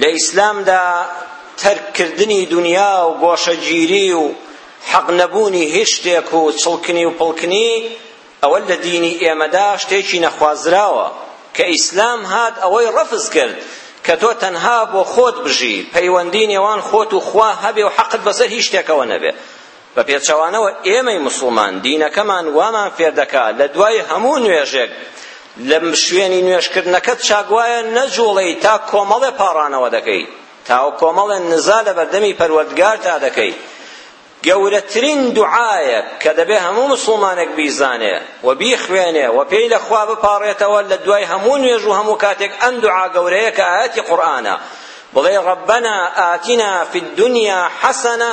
لە ئیسلامدا تەرک کردنی دونیا و گۆشەگیری و حەق نەبوونی هیچ شتێک و چڵکنی و پڵکنی ئەوە لە دینی ئێمەدا شتێکی نەخوازراوە کە ئیسلام هات ئەوەی ڕەفز کرد کە تۆ تەنها بۆ خۆت بژی پەیوەندی نێوان خۆت و خوا هەبێ و حەقت بەسەر هیچ شتێکەوە نەبێ بە پێچەوانەوە ئێمەی موسڵمان دینەکەمان وامان فێردەکا لە دوای هەموو نوێژێک لە شوێنی نوێژکردنەکەت چاگوایە نەجوڵی تا کۆمەڵێ پاڕانەوە دەکەی تا کۆمەڵێ نزا لە بەردەمی پەروەردگار تا دەکەی گەورەترین دوعایە کە دەبێ هەموو مسلمانێک بیزانێ و بیخوێنێ و پێی لە خوا بپاڕێتەوە لە دوای هەموو نوێژ و هەموو کاتێک ئەم دوعا گەورەیە کە ئاەتی قورئانە بڵێ ربنا آتنا في الدنيا حسنة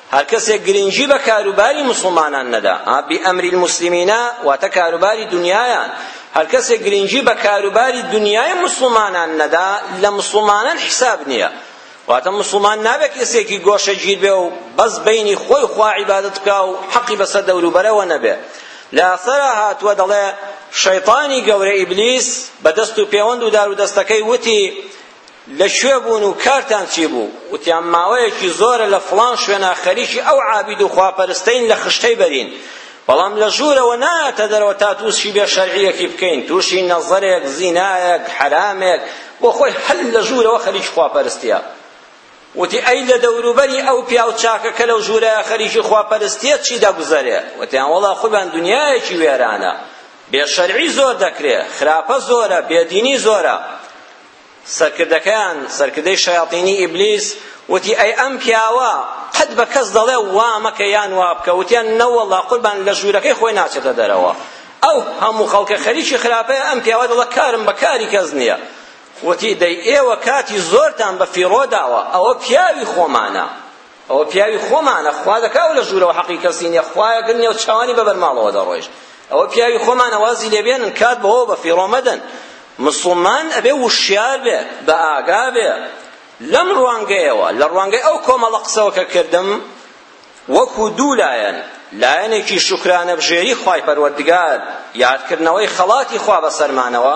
هەر کەسێک گرنگی بە کاروباری مسلمانان نەدا بی ئەمری المسلمینە واتە کاروباری دنیایان هەر کەسێک گرنگی بە کاروباری دنیای مسلمانان نەدا لە مسلمانان حساب نییە واتە مسلمان نابێت کەسێکی گۆشەگیر بێ و بەس بینی خۆی خوا عیبادەت بکا و حەقی بەسەر دەوروبەرەوە نەبێ لە ئەثەرا هاتووە دەڵێ شەیطانی گەورە ئیبلیس بە دەست و پێوەند و دار و دەستەکەی وتی لە کوێ بوون و کارتان چی بوو؟ وتیان ماوەیەکی زۆرە لە فڵان شوێنا خەریکی ئەو عابید و خواپەرستەین لە خشتەی بەرین، بەڵام لە ژوورەوە نایەتە دەرەوە تا تووشی بێ شەرعیەکی بکەین، تووشی نەزەرێک، زینایەک، حەرامێک، بۆ خۆی هەر لە ژوورەوە خەریکی خواپەرستیە. وتی ئەی لە دەوروبەری ئەو پیاو چاکە کە لەو ژوورەیە خەریکی خواپەرستیە چی دەگوزەرێ؟ وتیان وەڵا خۆبان دنیایەکی وێرانە، بێ شەرعی زۆر دەکرێ، خراپە زۆرە، بێدینی زۆرە. سەرکردەکەیان سەرکردەی شەیاطینی ئیبلیس وتی ئەی ئەم پیاوە قەت بە کەس دەڵێ وا مەکە یان وا بکە وتیان نەوەڵا قوربان لە ژوورەکەی خۆی ناچێتە دەرەوە ئەو هەموو خەڵکە خەریکی خراپەیە ئەم پیاوە دەڵێ کارم بە کاری کەس نییە وتی دەی ئێوە کاتی زۆرتان بە فیڕۆ داوە ئەوە پیاوی خۆمانە ئەوە پیاوی خۆمانە خوا دەکا ئەو لە ژوورەوە حەقی کەسی نییە خوایە گەر نێو چاوانی بە بەرماڵەوە دەڕۆیش ئەوە پیاوی خۆمانە وازی لێ بێنن کات بەوە بە فیڕۆ مەدەن مسڵمان ئەبێ وشیار بێ بە ئاگا بێ لەم ڕوانگەیەوە لە ڕوانگەی ئەو کۆمەڵە قسەوە کە کردم وەکو دوو لایەن لایەنێکی شکرانە بژێری خوای پەروەردگار یادکردنەوەی خەڵاتی خوا بەسەرمانەوە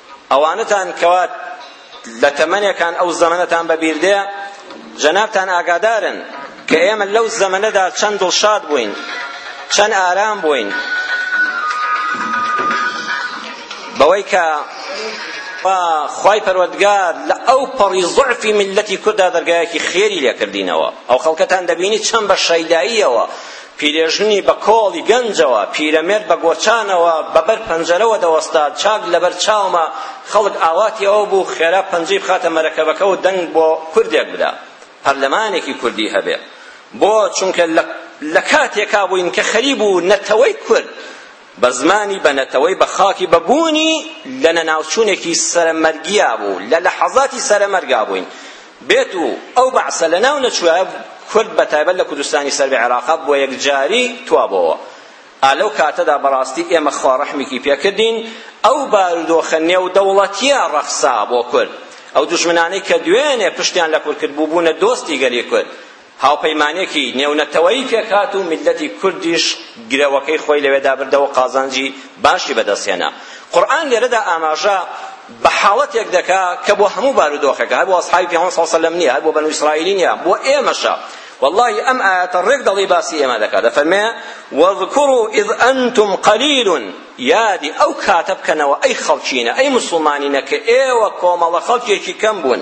ئەوانەتان کەوا لە تەمەنێکان ئەو زەمەنەتان بەبیردێ جەنابتان ئاگادارن کە ئێمە لەو زەمەنەدا چەند دڵشاد بووین چەند ئارام بووین بەوەی کە خوای پەروەردگار لە ئەو پەڕی ضعفی ملەتی کوردا دەرگایەکی خێری لێکردینەوە ئەو خەڵکەتان دەبینی چەند بە شەیداییەوە پیرێژنی بە کۆڵی گەنجەوە، پیرەمێرد بە گۆچانەوە بە بەر پەنجەرەوە دەوەستا، چاک لەبەر چاومە، خەڵک ئاواتی ئەوە بوو خێرا پەنجەی بخاتە مەرەکەبەکە و دەنگ بۆ کوردێک بدا، پەرلەمانێکی کوردی هەبێ. بۆ؟ چونکە لە لە کاتێکا بووین کە خەریبوو نەتەوەی کورد بە زمانی بە نەتەوەی بە خاکی بە بوونی لە نەناوچوونێکی سەرەمەرگیا بوو لە لەحەزاتی سەرەمەرگا بووین بێت و ئەو بەعسە لە ناو نەچووە کورد بە تایبەت لە کوردستانی سەر بە عێراقا بۆ یەکجاری توابەوە ئالەو کاتەدا بەڕاستی ئێمە خوا ڕەحمێکی پێکردین ئەو بارودۆخە نێودەوڵەتیە ڕەخسا بۆ کورد ئەو دوژمنانەی کە دوێنێ پشتیان لە کورد کرد بوو بوونە دۆستی گەلی کورد هاوپەیمانێکی نێونەتەوەیی پێکهات و میللەتی کوردیش گرەوەکەی خۆی لەوێدا بردەوە و قازانجی باشی بەدەستهێنا. قورئان لێرەدا ئاماژە بە حاڵەتێک دەکا کە بۆ هەموو بارودۆخێکە، هەر بۆ ئەسحابی پێغەمبەر صلی اللە علیه و سلم نییە، هەر بۆ بەنو ئیسرائیلی نییە، بۆ ئێمەشە. واللهی ئەم ئایەتە ڕێک دەڵی باسی ئێمە دەکا دەفەرمێ واذکروا اذ انتم قلیل یادی ئەو کاتە بکەنەوە ئەی خەڵکینە ئەی مسوڵمانینە کە ئێوە کۆمەڵە خەڵکێکی کەم بوون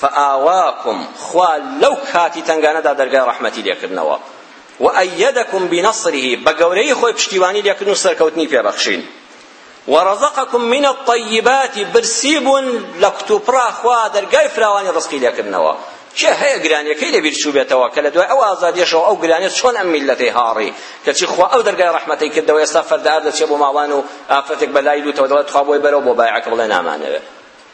فآواکم خوا لەو کاتی تەنگانەدا دەرگای ڕەحمەتی لێکردنەوە وأیدکم بنصره بە گەورەی خۆی پشتیوانی لێکردن و سەرکەوتنی پێبەخشین ورزقكم من الطيبات برسی بوون لە کتوپڕا خوا دەرگای فراوانی ڕزقی لێکردنەوە کێ هەیە گرانیەکەی لەبیر چووبێتەوە کە لە دوای ئەو ئازادیەشەوە ئەو گرانیە چۆن ئەم میلەتەی هاڕی کەچی خوا ئەو دەرگای ڕەحمەتەی کردەوە ئێستا فەردار دەچێ بۆ ماڵان و ئافرەتێک بە لای لوتەوە دەڵێت تخوا بۆی بەرەوە بۆ بایعەکە بڵێ نامانەوێت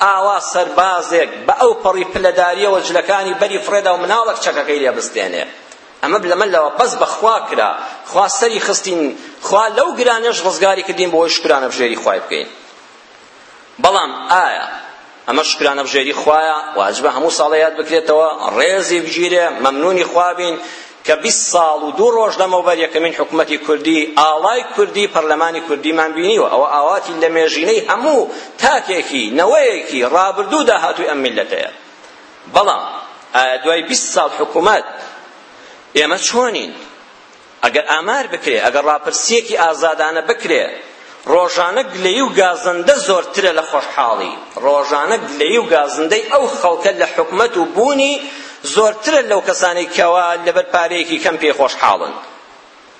ئاوا سەربازێک بە ئەو پەڕی پلەداریەوە جلەکانی بەری فڕێدا و مناڵەک چەکەکەی لێ بستێنێ ئەمە بلەمە لەوە بەس بەخوا کرا خوا سەری خستین خوا لەو گرانەش ڕزگاری کردین بۆی شکرانە بژێری خوای بکەین بەڵام ئایا ئەمە شکرانە بژێری خوایە واجبە هەموو ساڵە یاد بکرێتەوە ڕێزی بگیرێ مەمنونی خوابین کە بیست ساڵ و دوو ڕۆژ لەمەوبەر یەکەمین حکومەتی کوردی، ئاڵای کوردی، پەرلەمانی کوردیمان بینیوە، ئەوە ئاواتی لەمێژینەی هەموو تاکێکی، نەوەیەکی ڕابردوو و داهاتووی ئەم میللەتەیە. بەڵام ئایا دوای بیست ساڵ حکومەت ئێمە چۆنین؟ ئەگەر ئامار بکرێ، ئەگەر ڕاپرسییەکی ئازادانە بکرێ، ڕۆژانە گلەیی و گازەندە زۆرترە لە خۆشحاڵی، ڕۆژانە گلەیی و گازندەی ئەو خەڵکە لە حکومەت و بوونی زۆرترە لەو کەسانەی کەوا لەبەر پارەیەکی کەم پێی خۆشحاڵن.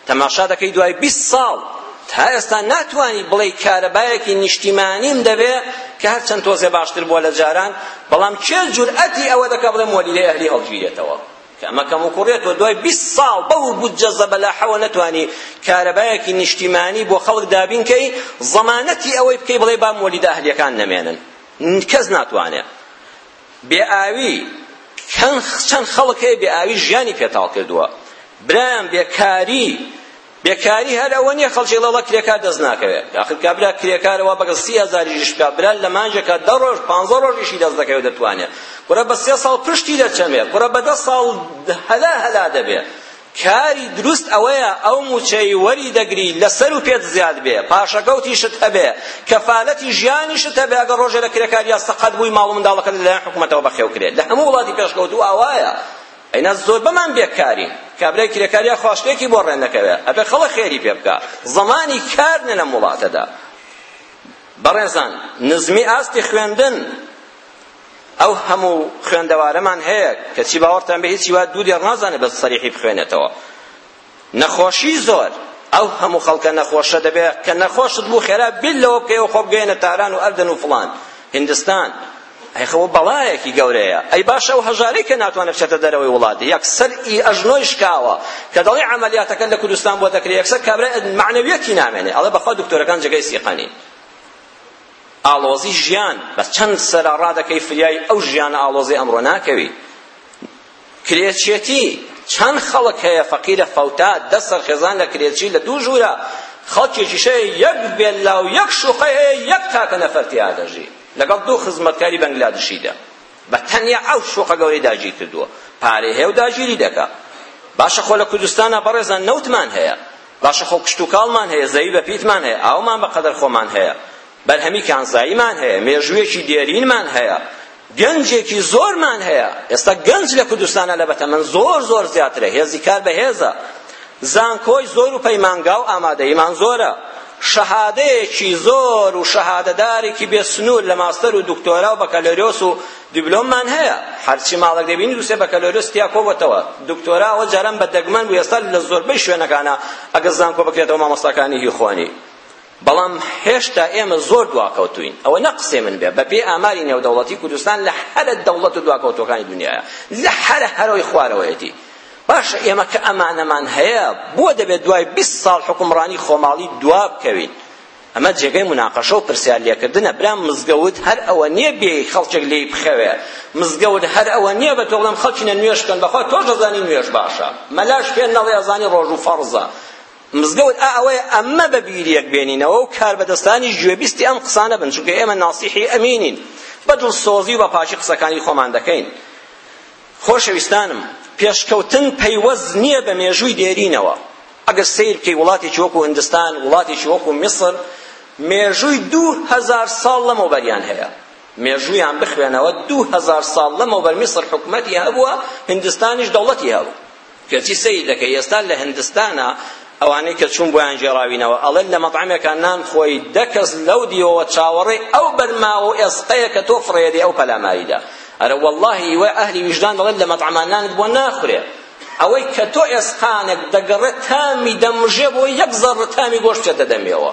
تەماشا دەکەی دوای بیست ساڵ تا ئێستا ناتوانی بڵێی کارەبایەکی نیشتیمانیم دەبێ کە هەر چەند تۆزێ باشتر بووە لە جاران، بەڵام کێ جورئەتی ئەوە دەکا بڵێ مۆلیدەی ئەهلی هەڵگیرێتەوە؟ کە ئەمە کەموکوڕیە تۆ دوای بیست ساڵ بەو بودجە زەبەلاحەوە نەتوانی کارەبایەکی نیشتیمانی بۆ خەڵک دابین کەی زەمانەتی ئەوەی بکەی بڵێ با مۆلیدە ئەهلیەکان نەمێنن کەس ناتوانێت بێ ئاوی چەند خەڵک هەیە بێ ئاوی ژیانی پێتاڵ کردووە برایان بێکاری بێکاری هەر ئەوە نییە خەڵکی ڵەڵە کرێکار دەست ناکەوێت ئاخر کابرا کرێکارە وا بەگەڵ سی هەزاریش بکا برا لە مانگێکا دە ڕۆژ پانزە ڕۆژیشی دەست دەکەوێت دەتوانێت کوڕە بە سێ ساڵ پشتی دەچەمێ کوڕە بە دە ساڵ هەلا هەلا دەبێ کاری دروست ئەوەیە ئەو موچەی وەری دەگری لەسەر و پێت زیاد بێ پاشەکەوتیشت هەبێ کەفالەتی ژیانیشت هەبێ ئەگەر ڕۆژێ لە کرێکاریا سەقەت بووی ماڵ و منداڵەکەت لەلایەن حکومەتەوە بەخێو کرێت لە هەموو وڵاتی پێشکەوتوو ئاوایە ئەینا زۆربەمان بێکارین کابرای کرێکار یاخوا شتێکی بۆ ڕێ نەکەوێ ئەبێ خەڵک خێری پێ بکا زەمانی کار نیە لەم وڵاتەدا بەڕێزان نزمی ئاستی خوێندن ئەو هەموو خوێندەوارەمان هەیە کەچی باوەڕتان بە هیچی وا دوو دێڕ نازانێت بەس سەریحی بخوێنێتەوە نەخۆشی زۆر ئەو هەموو خەڵکە نەخۆشە دەبێ کە نەخۆشت بوو خێرا بیر لەوە بکەیەوە خۆ بگەیەنە تاران و ئەردەن و فڵان هندستان ئەی خەوە بەڵایەکی گەورەیە ئەی باشە ئەو هەژارەی کە ناتوانێت بچێتە دەرەوەی وڵات یەکسەر ئی ئەژنۆی شکاوە کە دەڵێ عەمەلیاتەکە لە کوردستان بۆ دەکرێت یەکسەر کابرا مەعنەویەتی نامێنێ ئەڵێ بەخوا دکتۆرەکان جێگەی سیقەنین ئاڵۆزی ژیان بە چەند سەرا ڕادەکەی فریای ئەو ژیانە ئاڵۆزی ئەمڕۆ ناکەوی کرێچێتی چەند خەڵک هەیە فەقیرە فەوتا دە سەرخێزان لە کرێچی لە دوو ژوورە خەڵکێکیش هەیە یەک ڤێلا و یەک شوقە هەیە یەک تاکە نەفەر تێیا دەژی لەگەڵ دوو خزمەتکاری بەنگلادشیدا بە تەنیا ئەو شوقە گەورەی داگیر کردووە پارەی هەیە و داگیری دەکا باشە خۆ لە کوردستانە بەڕێزان نەوتمان هەیە باشە خۆ کشتوکاڵمان هەیە زەوی بەپیتمان هەیە ئاومان بەقەدەر خۆمان هەیە بەرهەمی کانزاییمان هەیە، مێژوویەکی دێرینمان هەیە، گەنجێکی زۆرمان هەیە، ئێستا گەنج لە کوردستانا لە بەتەمەن زۆر زۆر زیاترە، هێزی کار بەهێزە، زانکۆی زۆر و پەیمانگا و ئامادەییمان زۆرە، شەهادەیەکی زۆر و شەهادەدارێکی بێ سنوور لە ماستەر و دکتۆرا و بەکالۆریۆس و دیبلۆممان هەیە، هەرچی ماڵێک دەبینی دوو سێ بەکالۆریۆس تیا کۆبۆتەوە، دکتۆرا ئەوە جاران بە دەگمەن بوو، ئێستا لە زۆربەی شوێنەکانا ئەگەر زانکۆ بکرێتەوە مامۆستاکانی هی خۆنی. بەڵام هێشتا ئێمە زۆر دواکەوتوین ئەوە نە قسەی من بێ بەپێی ئاماری نێودەوڵەتی کوردستان لە هەرە دەوڵەت و دواکەوتوەکانی دنیاە لە هەرە هەرەوەی خوارەوەیەتی باشە ئێمە کە ئەمانەمان هەیە بۆ دەبێت دوای بیست ساڵ حکومڕانی خۆماڵی دوا بکەوین ئەمە جێگەی مناقەشە و پرسیار لێکردنە برام مزگەوت هەر ئەوە نییە بێ خەڵکێک لێی بخەوێ مزگەوت هەر ئەوە نییە بە تۆ بڵێم خەڵکینە نوێژ بکەن بەخوا تۆش دەزانی نوێژ باشە مەلاش پێ نەڵێ ئەزانی ڕۆژ و فەڕزە مزگەوت ئا ئەوەیە ئەمە بە بیریەک بێنینەوە و کاربەدەستانیش گوێبیستی ئەم قسانە بن چونکە ئێمە ناسیحی ئەمینین بە دڵسۆزی و بە پاکی قسەکانی خۆمان دەکەین خۆشەویستانم پێشکەوتن پەیوەست نییە بە مێژووی دێرینەوە ئەگەر سیر بکەی وڵاتێکی وەکو هندستان وڵاتێکی وەکو میسر مێژووی دوو هەزار ساڵ لەمەوبەریان هەیە مێژوویان بخوێنەوە دوو هەزار ساڵ لەمەوبەر میسر حکومەتی هەبووە هندستانیش دەوڵەتی هەبوو کەچی سەیر دەکەی ئێستا لە هندستانا ئەوانەی کە چوون بۆیان گێڕاوینەوە ئەڵێن لە مەتعەمێکا نان خۆی دە کەس لەو دیوەوە چاوەڕێی ئەو بەرماوە و ئێسقەیە کە تۆ فڕێدی ئەو پەلاماریدا ئەرە وەڵڵاهی وە ئەهلی ویژدان دەڵێن لە مەتعەما نانت بۆ ناخورێ ئەوەی کە تۆ ئێسقانێک دەگەڕێت تامی دەمژێ بۆ یەک زەڕ تامی گۆشت بچێتە دەمێەوە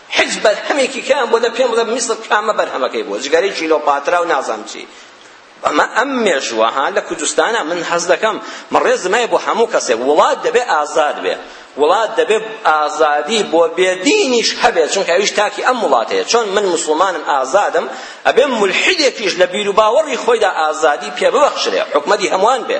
حیز بەرهەمێکی کەیان بۆ دە پێم بڵێ میسر کامە بەرهەمەکەی بۆ جگەرەی کیلۆپاترا و نازانم چی ئەمە ئەم مێژووە ها لە کوردستانە من حەز دەکەم من ڕێزم هەیە بۆ هەموو کەسێک وڵات دەبێ ئازاد بێ وڵات دەبێ ئازادی بۆ بێدینیش هەبێت چونکە ئەویش تاکی ئەم وڵاتەیە چۆن من مسلمانم ئازادم ئەبێ مولحیدێکیش لە بیر و باوەڕی خۆیدا ئازادی پێ ببەخشرێ حکومەتی هەمووان بێ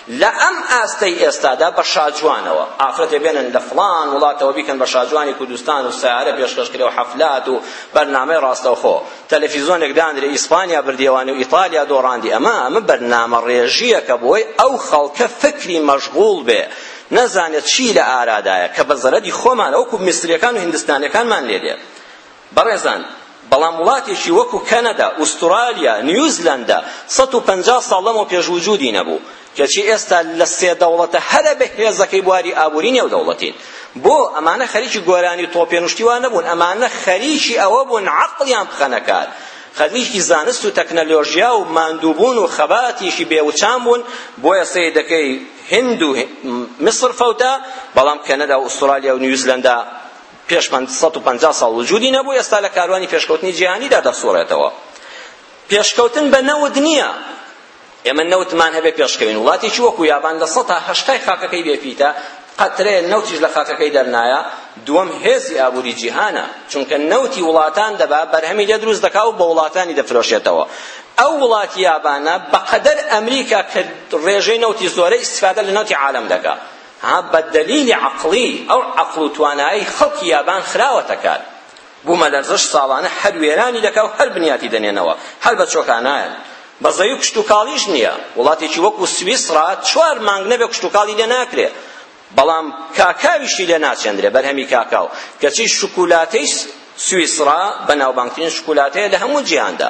لە ئەم ئاستەی ئێستادا بە شاجوانەوە ئافرەتێ بێنن لە فڵان وڵاتەوە بیکەن بە شاجوانی کوردستان و سەیارە پێشکەش کرێ و حەفلات و بەرنامەی ڕاستەوخۆ تەلەفیزۆنێک دانرێ ئیسپانیا بردیەوانی و ئیتالیا دۆڕاندی ئەمە ئەمە بەرنامەڕێژییەکە بۆی ئەو خەڵکە فکری مەشغوڵ بێ نەزانێت چی لە ئارادایە کە بە زەرەدی خۆمان وەکو میسریەکان و هندستانیەکانمان لێ دێ بەڕێزان بەڵام وڵاتێکی وەکو کەنەدا، ئوسترالیا، نیوزلەندا سەد و پەنجا ساڵ لەمەو پێش وجودی نەبوو، کەچی ئێستا لە سێ دەوڵەتە هەرە بەهێزەکەی بواری ئابوری نێودەوڵەتین. بۆ؟ ئەمانە خەریکی گۆرانی و تۆپێن و شتی وا نەبوون، ئەمانە خەریکی ئەوە بوون عەقڵیان بخەنە کار، خەریکی زانست و تەکنەلۆژیا و ماندووبوون و خەباتێکی بێ وچان بوون، بۆیە سەیر دەکەی هند و میسر فەوتا، بەڵام کەنەدا و ئوسترالیا و نیوزلەندا، پێش پەنج سەد و پەنجا ساڵ وجودی نەبوو ئێستا لە کاروانی پێشکەوتنی جیهانیدا دەسوڕێتەوە پێشکەوتن بە نەوت نییە ئێمە نەوتمان هەبێ پێشکەوین وڵاتێکی وەکو یابان لە سەدا هەشتای خاکەکەی بێپیتە قەترەیە نەوتیش لە خاکەکەی دەرنایە دووەم هێزی ئابووری جیهانە چونکە نەوتی وڵاتان دەبا بەرهەمی لێ دروست دەکا و بە وڵاتانی دەفرۆشێتەوە ئەو وڵاتی یابانە بەقەدەر ئەمریکا کە ڕێژەی نەوتی زۆرە ئیسفادە لە نەوتی عالم دەکا ها بە دەلیلی عەقڵی، ئەو عەقڵ و توانایەی خەڵکی یابان خراوەتە کار. بوومەلەرزەش ساڵانە هەر وێرانی دەکا و هەر بنیاتی دەنێنەوە، هەر بە چۆکا نایەن. بەزەیی و کشتوکاڵیش نییە. وڵاتێکی وەکوو سویسڕا چوار مانگ نەبێ کشتوکاڵی لێ ناکرێ. بەڵام کاکاویشی لێ ناچێندرێ، بەرهەمی کاکاو. کەچی شوکولاتەی سویسڕا بەناوبانگترین شوکولاتەیە لە هەموو جیهاندا.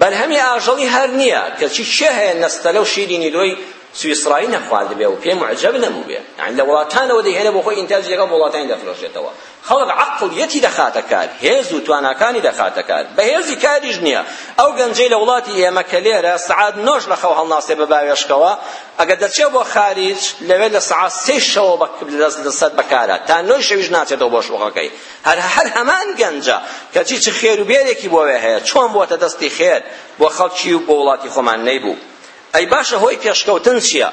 بەرهەمی ئاژەڵی هەر نییە، کەچی کێ هەیە نەستەلە و شیری نیلۆی سویسڕایی نەخواردبێ و پێی موعجەب نەبووبێ؟ یانی لە وڵاتانەوە دەیهێنێ بۆ خۆی ئینتاجی لەگەڵ بە وڵاتانی دەفرۆشێتەوە. خەڵک عەقڵیەتی دەخاتە کار، هێز و تواناکانی دەخاتە کار. بەهێزی کاریش نییە. ئەو گەنجەی لە وڵاتی ئێمە کە لێرە سەعات نۆش لە خەو هەڵناسێ بە باوێشکەوە، ئەگەر دەچێ بۆ خاریج، لەوێ لە سەعات سێی شەوەوە لەسەر بەکارە، تا نۆی شەویش ناچێتەوە بۆ شوقەکەی. هەر هەر هەمان گەنجە کەچی چ خێر و بێرێکی بۆ وێ هەیە چۆن بۆتە دەستی خێر بۆ خەڵکی و بۆ وڵاتی خۆمان نەیبوو ئەی باشە هۆی پێشکەوتن چییە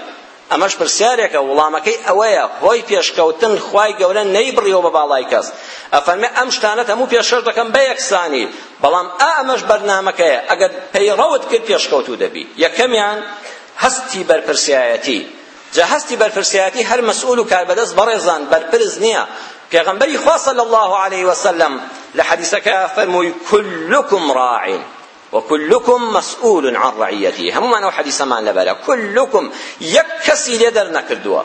ئەمەش پرسیارێکە وڵامەکەی ئەوەیە هۆی پێشکەوتن خوای گەورە نەیبڕیەوە بە باڵای کەس ئەفەرمێ ئەم شتانەت هەموو پێشکەش دەکەم بە یەکسانی بەڵام ئا ئەمەش بەرنامەکەیە ئەگەر پەیڕەوت کرد پێشکەوتوو دەبی یەکەمیان هەستی بەرپرسیایەتی جا هەستی بەرپرسیارەتی هەر مەسئول و کاربەدەست بەڕێزان بەرپرس نییە پێغەمبەری خوا صلی الله علیه وسلم لە حەدیسەکە فەرمووی کلکم راع وكلكم مسؤول عن رعيته هەمومان ئەو حەدیسەمان لەبەرە كلكم یەک کەسی لێ دەرنەکردووە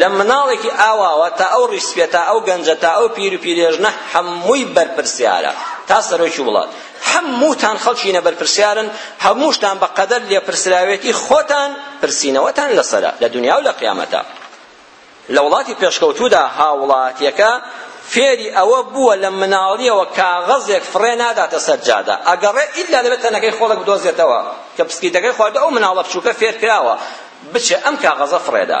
لە مناڵێکی ئاواوە تا ئەو ڕیسپێ تا ئەو گەنجە تا ئەو پیر و پیرێژنە هەمووی بەرپرسیارە تا سەرۆکی وڵات هەمووتان خەڵکینە بەرپرسیارن هەمووشتان بە قەدەر لێپرسراوێتی خۆتان پرسینەوەتان لەسەرە لە دنیا و لە قیامەتە لە وڵاتی پێشکەوتوودا هاوڵاتیەکە فێری ئەوە بووە لە مناڵیەوە کاغەزێک فڕێ ناداتە سەر جادە ئەگەڕێ ئیلا دەبێت تەنەکەی خۆڵک بدۆزێتەوە کە پسکیتەکەی خواردە ئەو مناڵە بچووکە فێر کراوە بچێ ئەم کاغەزە فڕێدا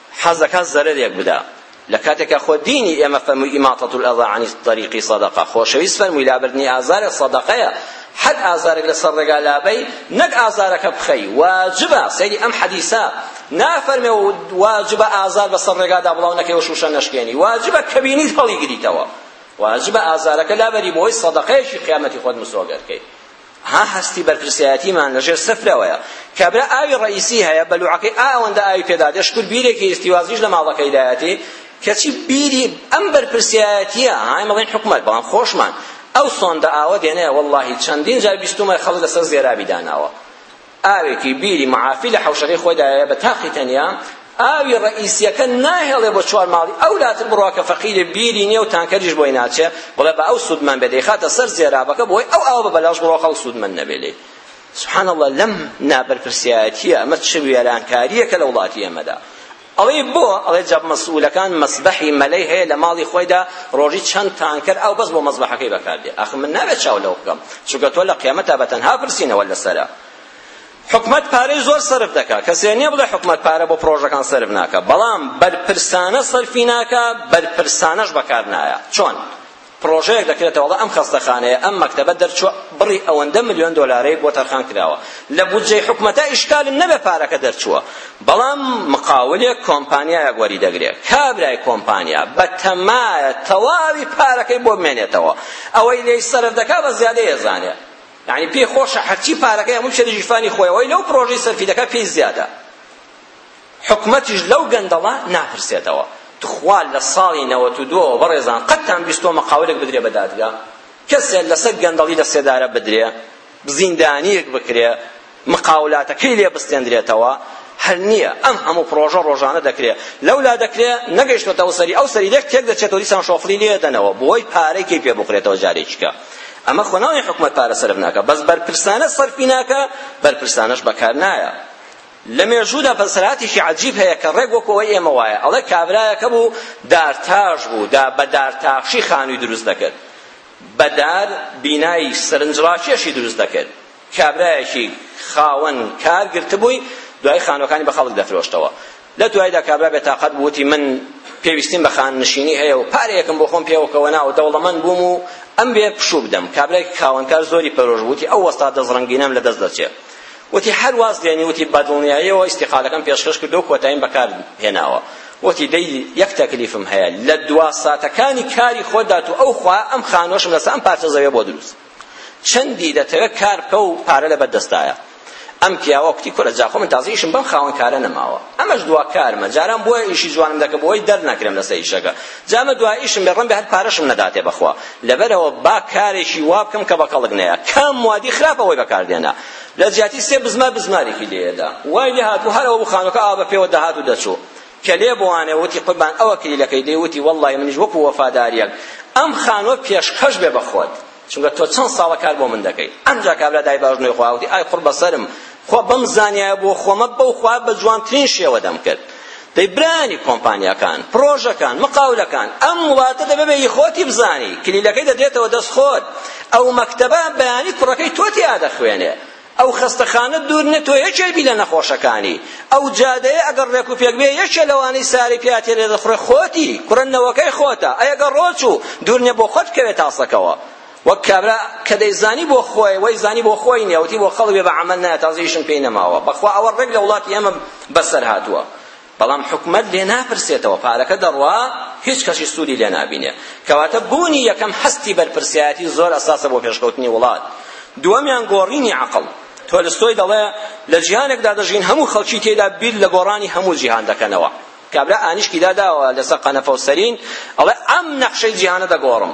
حەزدەکات زەرەرێک بدا لە کاتێکا خۆ دینی ئێمە فەرمووی ئیماطەت الاذی عن الطریق صدقە خۆشەویست فەرمووی لابردنی ئازارێک صدقەیە هەر ئازارێک لەسەر ڕێگا لابەی نەک ئازارەکە بخەی واجبە سەیری ئەم حەدیسە نافەرمێ واجبە ئازار بەسەر ڕێگادا بڵاو نەکەی و شوشە نەشکێنی واجبە کە بینیت هەڵیگریتەوە واجبە ئازارەکە لابەری بۆی صدقەیەکی قیامەتی خۆت مسۆگەرکەی ها هەستی بەرپرسیارەتیمان لە ژێر سفرەوەیە کابرا ئاوی ڕئیسی هەیە بەلوعەکەی ئا ئەوەندە ئاوی پێدادێ شکر بیرێکی ئیستیوازیش لە ماڵەکەیدایەتی کەچی بیری ئەم بەرپرسیایەتیە های مەڵین حکومەت بەڵام خۆشمان ئەو سۆندە ئاوە دێنێ واللهی چەندین جار بیستومە خەڵک لەسەر زێرابی داناوە ئاوێکی بیری معافی لە حەوشەکەی خۆیدایە بە تاقی تەنیا ئاوی ڕئیسیەکە ناهێڵێ بۆ چوار ماڵی ئەو لاتر بڕوا کە فەقیرە بیری نییە و تانکەریش بۆی ناچێ بڵێ بە ئەو سوودمان بێ دەیخاتە سەر زێرابەکە بۆی ئەو ئاوە بە بەلاش بڕۆ خەڵک سوودمەن نەبێ لێی سبحان الله لەم نابەرپرسیایەتیە ئەمە چ وێرانکارییەکە لە وڵاتی ئێمەدا ئەڵێی بۆ؟ ئەڵێ جا مەسئولەکان مەسبەحی مەلەی هەیە لە ماڵی خۆیدا ڕۆژی چەند تانکەر ئاو بەس بۆ مەسبەحەکەی بەکاردێ ئاخ من نابێت چاو لەو بکەم چونکە تۆ لە قیامەتا بە تەنها پرسینەوە لەسەرە حکومت پارەی زۆر سەرف دەکا کەسێ نییە بڵێ حکومت پارە بۆ پرۆژەکان سەرف ناکە بەڵام بەرپرسانە سەرفی ناکە بەرپرسانەش بەکار نایە چۆن پڕۆژەیەک دەکرێتەوە ئەڵێ ئەم خەستەخانەیە ئەم مەکتەبە دەرچووە بڕی ئەوەندە ملیۆن دۆلارەی بۆ تەرخان کراوە لە بودجەی حکومەتە ئیشکالم نەبێ پارەکە دەرچووە بەڵام مقاولێک کۆمپانیایەک وەری دەگرێت کابرای کۆمپانیا بە تەمایە تەواوی پارەکەی بۆ بمێنێتەوە ئەوەی لێی سەرف دەکا بە زیادە یەزانێ یعنی پێی خۆشە هەرچی پارەکەی هەموو شەری ژیفانی خۆیەوەی لەو پڕۆژەی سەرفی دەکا پێی زیادە حکومەتیش لەو گەندەڵە ناپرسێتەوە. تخوا لە ساڵی نەوەت و دووەوە بەڕێزان قەتتان بیستۆمە قاولێک بدرێ بە دادگا؟ کەسێ لەسەر گەندەڵی لە سێدارە بدرێ؟ زیندانییەک بکرێ؟ مقاولاتەکەی لێ بستێندرێتەوە؟ هەر نییە. ئەم هەموو پڕۆژە ڕۆژانە دەکرێ. لەولا دەکرێ نەگەیشتۆتە ئەو سەری، ئەو سەری لێک تێک دەچێتەوە دیسان شۆفڵی لێ دەنەوە بۆی پارەی کەی پێ بخورێتەوە جارێکیکە. ئەمە خۆ ناڵێن حکومەت پارە سەرف ناکا، بەس بەرپرسانە سەرفی ناکا، بەرپرسانەش بەکار نایە. لە مێژوودا بەسەرهاتێکی عەجیب هەیە کە ڕێک وەکو ئەوەی ئێمە وایە ئەڵێ کابرایەکە بوو دارتاش بوو دا بە دارتاشی خانووی دروست دەکرد بە دار بینای سەرنجڕاکێشی دروست دەکرد کابرایەکی خاوەن کار گرتبووی دوای خانوەکانی بە خەڵک دەفرۆشتەوە لە دوایدا کابرا بێتاقەت بووتی من پێویستیم بە خاننشینی هەیە و پارەیەکم بۆ خۆم پێوەکەوە ناوە دەوڵەمەند بووم و ئەم بێ پشوو بدەم کابرای خاوەنکار زۆری پەرۆش بووتی ئەو وەستا دەست ڕەنگینەم لە دەست دەچێت وتی هەر واز لێنی وتی بە دڵنیاییەوە ئیستیقالەکەم پێشکەش کردووە و کۆتاییم بەکار هێناوە وتی دەی یەک تەکلیفم هەیە لە دوا ساتەکانی کاری خۆتدا تو ئەو خوا ئەم خانووەشم لەسەر ئەم پارچە زەویە بۆ دروست چەندی دەتەوێت کار بکە و پارە لەبەر دەستایە ئەم پیاوە کوتی کورە جاخۆ من تازە ئیشم بەم خاوەن کارە نەماوە ئەمەش دوا کارمە جاران بۆیە ئیشی جوانم دەکە بۆی دەرنەکرێم لەسەر ئیشەکە جامە دوا ئیشم بێ ڕەم بێ هەر پارەشم نەداتێ بەخوا لەبەرەوە با کارێکی وا بکەم کە بەکەڵک نەیە کام وادی خراپەوەی بەکاردێنە لە جیاتی سێ بزمار بزمارێکی لێدا وای لێ هاتوو هەر ئەو خانووەکە ئاوا بە پێوە دەهات و دەچوو کە لێ بوانێ وتی قوربان ئەوە کلیلەکەی دەی وتی وەڵڵاهی منیش وەکو وەفاداریەک ئەم خانووە پێشکەش بێ بە خۆت چونکە تۆ چەند ساڵە کار بۆ من دەکەی ئەمجا کابرا دای باش نوێ خواوتی ئای قڕ بەسەرم خۆ بەم زانیایە بۆ خۆمە بەو خوا بە جوانترین شێوە دەمکرد دەی برایانی کۆمپانیاکان، پرۆژەکان، مقاولەکان، ئەم وڵاتە دەبێ بە ی خۆتی بزانی، کلیلەکەی دەدرێتەوە دەست خۆت، ئەو مەکتەبە بەیانی کوڕەکەی تۆ تیا دەخوێنێ، ئەو خەستەخانە دوور نیە تۆ یەکێ بی لە نەخۆشەکانی، ئەو جادەیە ئەگەر ڕێک و پێک بێ یەکێ لەوانەی سارەی پیا تێ دەخورێ خۆتی، کوڕە نەوەکەی خۆتە، ئەی ئەگەر ڕۆچوو دوور نیە بۆ خۆت بکەوێ تاسەکەوە. وەک کابرا کە دەیزانی بۆ خۆی وەی زانی بۆ خۆی نیە وتی بۆ خەڵک بێ بە عەمەل نایە تازە ئیشم پێی نەماوە بەخوا ئەوە ڕێک لە وڵاتی ئێمە بەسەر هاتووە بەڵام حکومەت لێ ناپرسێتەوە پارەکە دەڕوا هیچ کەسی سوودی لێ نابینێ کەواتە بوونی یەکەم هەستی بەرپرسیارەتی زۆر ئەساسە بۆ پێشکەوتنی وڵات دووەمیان گۆڕینی عەقڵ تۆلستۆی دەڵێ لە جیهانێکدا دەژین هەموو خەڵکی تێدا بیر لە گۆڕانی هەموو جیهان دەکەنەوە کابرا ئانیشکی داداوە لەسەر قەنەفە و سەرین ئەڵێ ئەم نەخشەی جیهانە دەگۆڕم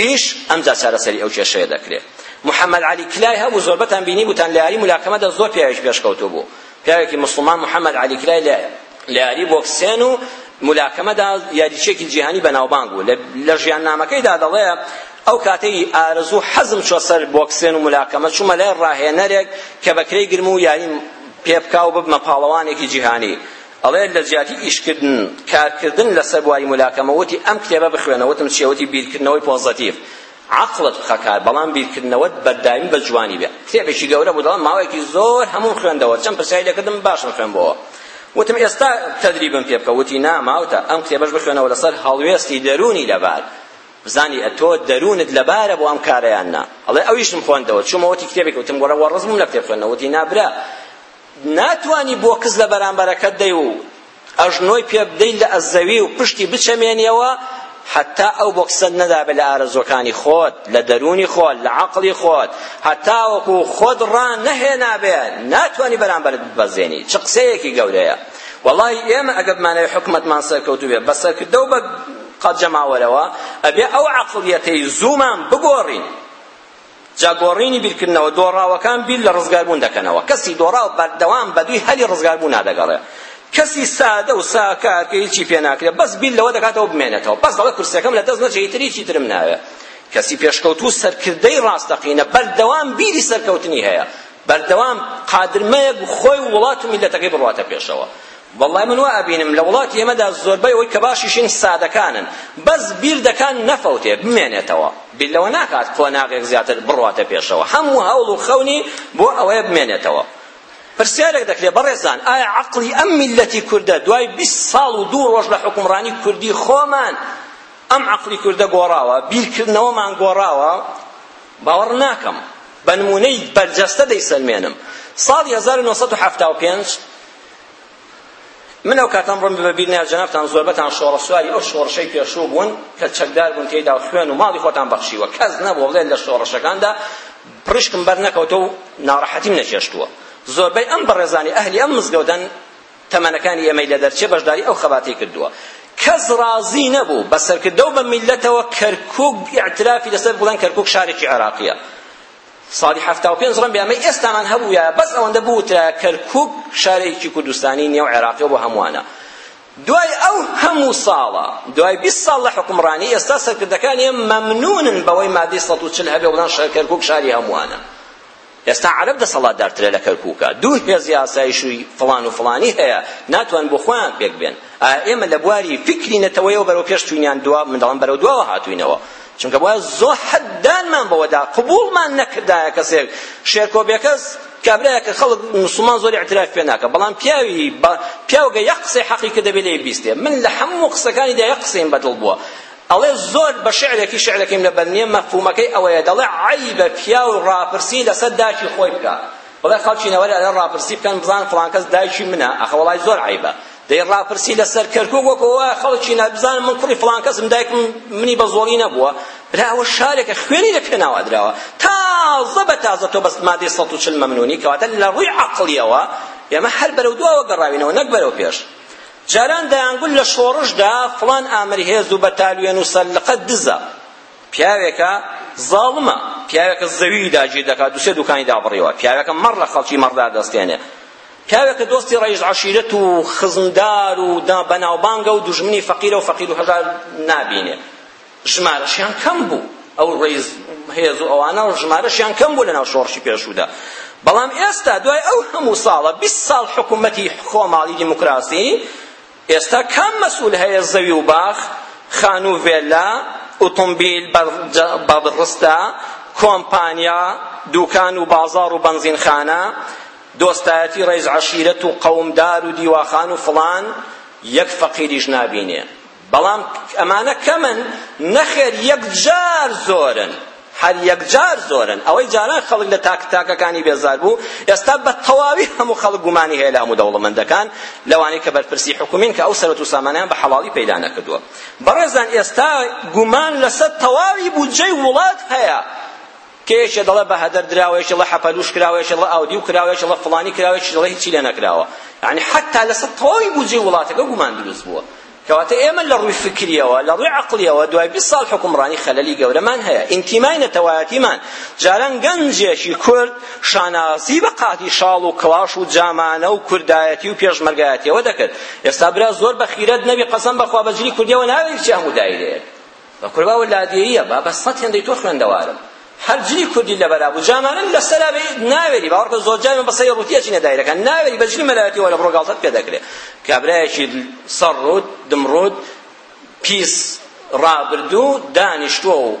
ئیش ئەمجا چارەسەری ئەو کێشەیە دەکرێ محمد علی کلای هەبوو زۆربەتان بینی بوتان لە یاری ملاکەمەدا زۆر پیاوێکی پێشکەوتوو بوو پیاوێکی مسلمان محمد علی کلای لە لە یاری بۆکسێن و ملاکەمەدا یاریچێکی جیهانی بەناوبانگ بوو لە ژیان نامەکەیدا دەڵێ ئەو کاتەی ئارزوو حەزم چوە سەر بۆکسێن و ملاکەمە چوومە لای ڕاهێنەرێک کە بەکرێی گرم و یاریم پێ بکا و ببمە پاڵەوانێکی جیهانی ئەڵێ لە جیاتی ئیشکردن کارکردن لەسەر بواری ملاکەمە وتی ئەم کتێبە بخوێنە وتم چیە وتی بیرکردنەوەی پۆزەتیڤ عەقڵت بخە کار بەڵام بیرکردنەوەت بەرداوی بە جوانی بێ کتێبێکی گەورە بوو دەڵێم ماوەیەکی زۆر هەمووم خوێندەوە چەند پرسیاری لێکردم باشم خوێنبەوە وتم ئێستا تدریبم پێ بکە وتی نا ماوتە ئەم کتێبەش بخوێنەوە لەسەر هەڵوێستی دەروونی لەبار بزانی ئەتۆ دەروونت لەبارە بۆ ئەم کارەیان نا ئەڵێ ئەویشم خوێندەوە چوومەوەتی کتێبێک وتم گۆڕە وەڕز بووم لە کتێب خوێندنەوە وتی نا برا ناتوانی بۆکس لە بەرامبەرەکەت دەی و ئەژنۆی پێ بدەی لە زەوی و پشتی بچەمێنیەوە حتا ئەو بۆکسەت نەدابێ لە ئارەزوەکانی خۆت لە دەرونی خۆت لە عقلی خۆت هەتا وەکو خۆت ڕا نەهێنابێ ناتوانی بەرامبەرت ببەزێنی چ قسەیەکی گەورەیە وەڵی ئێمە ئەگە بمانەوێ حکومەتمان سەرکەوتو بێ بەسەرکردە و بە قەد جەماوەرەوە ئەبێ ئەو عقلیەتەی زوومان بگۆڕین جا گۆڕینی بیرکردنەوە دۆڕاوەکان بیر لە ڕزگاربوون دەکەنەوە کەسی دۆڕاو بەردەوام بەدووی هەلی ڕزگاربوونا دەگەڕێ کەسی سادە و ساکار کە هیچی پێ ناکرێ بەس بیر لەوە دەکاتەوە بمێنێتەوە بەس دەڵێ کورسیەکەم لە دەست نەچێ تر هیچی ترم ناوێ کەسی پێشکەوتوو سەرکردەی ڕاستەقینە بەردەوام بیری سەرکەوتنی هەیە بەردەوام قادرمەیەک خۆی وڵات و میلەتەکەی بڕواتە پێشەوە وەڵڵای من وا ئەبینم لە وڵاتی ئێمەدا زۆربەی ئەوەی کە باشیشین سادەکانن بەس بیر دەکەن نەفەوتێ بمێنێتەوە بیر لەوە ناکات قۆناغێک زیاتر بڕواتە پێشەوە هەموو هەوڵ و خەونی بۆ ئەوەیە بمێنێتەوە پرسیارێک دەکرێت بەڕێزان ئایا عەقڵی ئەم میللەتی کوردە دوای بیست ساڵ و دوو ڕۆژ لە حکومڕانی کوردی خۆمان ئەم عەقڵی کوردە گۆڕاوە بیرکردنەوەمان گۆڕاوە باوەڕ ناکەم بە نمونەی بەرجەستە دەیسەلمێنم ساڵی 1975 من ئەو کاتەم ڕۆم بە بیر نایە جەنابتان زۆربەتان شۆڕەسواری ئەو شۆڕشەی پێشوو بوون کە چەکدار بوون تێیدا و خوێن و ماڵی خۆتان بەخشیوە کەس نەبوو بڵێن لە شۆڕشەکاندا پڕیشکم بەر نەکەوتە و ناڕەحەتیم نەچێشتووە زۆربەی ئەم بەڕێزانی ئەهلی ئەم مزگەوتن تەمەنەکانی ئێمەی لە دەرچێ بەشداری ئەو خەباتی کردووە کەس ڕازی نەبوو بە سەرکردە و بە میلەتەوە کەرکوک ئیعترافی لەسەر بڵێن کەرکوک شارێکی عێراقیە ساڵی حەفتا و پێنج ڕەمبێ ئەمەی ئێستامان هەبوویایە بەس ئەوەندە بوترایە کەرکوک شارێکی کوردستانی نیە و عێراقی بۆ هەمووانە دوای ئەو هەموو ساڵە دوای بیست ساڵ لە حکومڕانی ئێستا سەرکردەکانی مەمنونن بەوەی مادەی سەد و چل هەبێ بڵێن شار کەرکوک شاری هەمووانە ئێستا عەرەب دەسەڵاتدارترە لە کەرکوکە دوو هێزی ئاسایش و فڵان و فڵانی هەیە ناتوان بۆ خۆیان پێک بێن ئێمە لە بواری فکری نەتەوەیەوە بەرەو پێش چوینیان دوا من دەڵێم بەرەو دواوە هاتوینەوە چونکە بۆیە زۆر حەددانمان بەوەدا قبوڵمان نەکردایە کەسێک شێرکۆ بێکەس کابرایە کە خەڵک مسلمان زۆر اعتراف پێ ناکە بەڵام پیاوی پیاوگە یەک قسەی حەقی کە دەبێ لێی بیستێ من لە هەموو قسەکانیدا یەک قسەیم بەدڵ بووە ئەڵێ زۆر بە شعرێکی شعرەکەیم لەبەر نییە مەفهومەکەی ئەوەیە دەڵێ عەیبە پیاو ڕاپرسی لەسەر داکی خۆی بکە بڵێ خەڵکی نەوەرە ئەلێ ڕاپرسی بکەن بزان فڵان کەس دایکی منە ئەخە وەڵای زۆر عەیبە دەی ڕاپرسی لەسەر کەرکوک وەکەوە خەڵکی نابزانم من کوڕی فڵان کەسم دایکم منی بە زۆڵی نەبووە برا ئەوە شارێکە خوێنی لە پێناوا دراوە تازە بە تازە تۆ بەس مادەی سەد و چل مەمنونی کەواتە لە ڕووی عەقڵیەوە ئێمە هەر بەرەو دواوە گەڕاوینەوە نەک بەرەو پێش جاران دەیانگول لە شۆڕشدا فڵان ئامری هێز و بەتالوێن و سەرلقە دزە پیاوێکە زاڵمە پیاوێکە زەوی داگیر دەکات دوسێ دوکانی دابڕیوە پیاوێکە مەڕ لە خەڵکی مەڕدا دەستێنێ پیاوێک کە دۆستی ڕەئیس عەشیرەت و خزمدار و بەناوبانگە و دوژمنی فەقیرە و فەقیر و هەژار نابینێ ژمارەشیان کەم بوو ئەو ڕیز هێز و ئەوانە ژمارەشیان کەم بوو لەناو شۆڕشی پێشوودا بەڵام ئێستا دوای ئەو هەموو ساڵە بیست ساڵ حکوومەتی خۆماڵی دیموکراسی ئێستا کام مەسئول هەیە زەوی و باخ، خانوو و ڤێللا، ئوتومبیل، بەڕستە، کۆمپانیا، دوکان و بازاڕ و بەنزینخانە، دۆستایەتی ڕیز عەشیرەت و قەوم دار و دیواخان و فڵان، یەک فەقیریش نابینێ. بەڵام ئەمانە کەمن؟ نەخێر یەکجار زۆرن. هەر یەکجار زۆرن. ئەوەی جاران خەڵک لە تاک تاکەکانی بێزار بوو، ئێستا بە تەواوی هەموو خەڵک گومانی هەیە لە هەموو دەوڵەمەندەکان، لەوانەی کە بەرپرسی حکومین کە ئەو سەرەت و سامانەیان بە حەڵاڵی پەیدا نەکردووە. بەڕێزان ئێستا گومان لەسەر تەواوی بودجەی وڵات هەیە، کە یەکێ دەڵێ بە هەدەر دراوە، یەکێ دەڵێ حەپەلوش کراوە، یەکێ دەڵێ ئاودیو کراوە، یەکێ دەڵێ فڵانی کراوە، یەکێ دەڵێ هیچی لێ نەکراوە. یەعنی حەتتا لەسەر تەواوی بودجەی وڵاتەکە گومان دروست بووە. کەواتە ئێمە لە ڕووی فکریەوە لە ڕووی عەقڵیەوە دوای بیست ساڵ حکومڕانی خەلەلی گەورەمان هەیە ئینتیمای نەتەوایەتیمان جاران گەنجێکی کورد شانازی بە قاتی شاڵ و کڵاش و جامانە و کوردایەتی و پێشمەرگایەتیەوە دەکرد ئێستا برا زۆر بەخیرەت نەبی قەسەم بەخوا بەجلی کوردیەوە ناوێری چی هەموو دایرەیەک بە کورە بابە لادێییە بابە سەد هێندەی تۆ خوێندەوارم هەر جلی کوردی لەبەرا بوو جامانم لەسەرا بێ ناوێری باوەڕکە زۆر جاوێن بە سەی ڕووتی ئەچینە دایرەکان ناوێری بە جلی مەلایەتی وەرە بڕۆ گاڵتەت پێ دەکرێ کابرایەکی سەر ڕووت دمڕووت پیس ڕابردوو دانیشتووە و